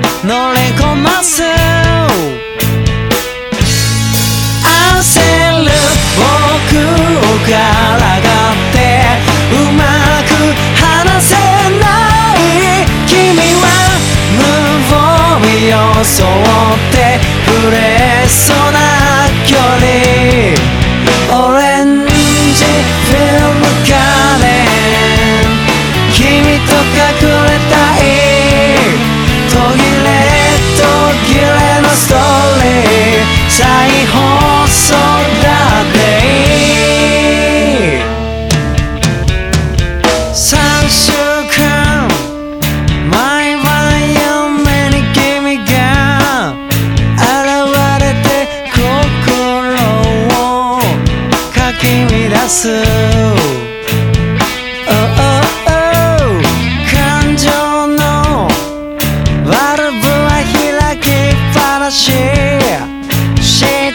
の乗りこます。焦る僕をからがってうまく話せない君は無防備をそって触れそうな距離。オレンジフィルムガーデン君と書く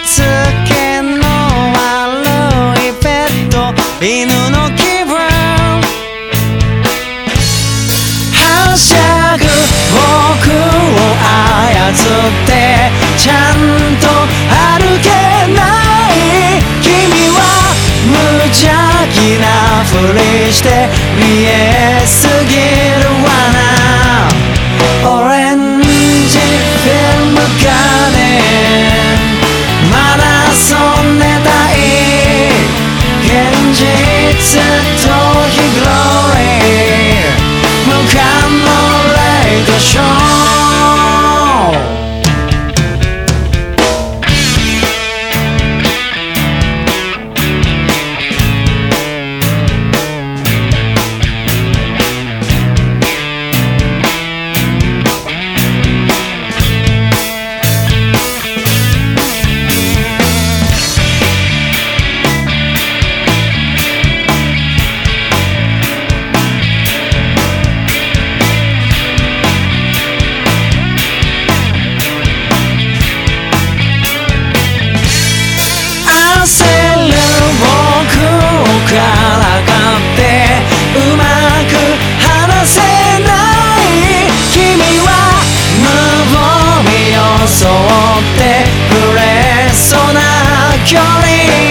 つの悪いペット犬の気分。はしゃぐ僕を操ってちゃんと歩けない。君は無邪気なふりして見えすぎ。set からかってうまく話せない。君は無防備をそって触れそうな距離。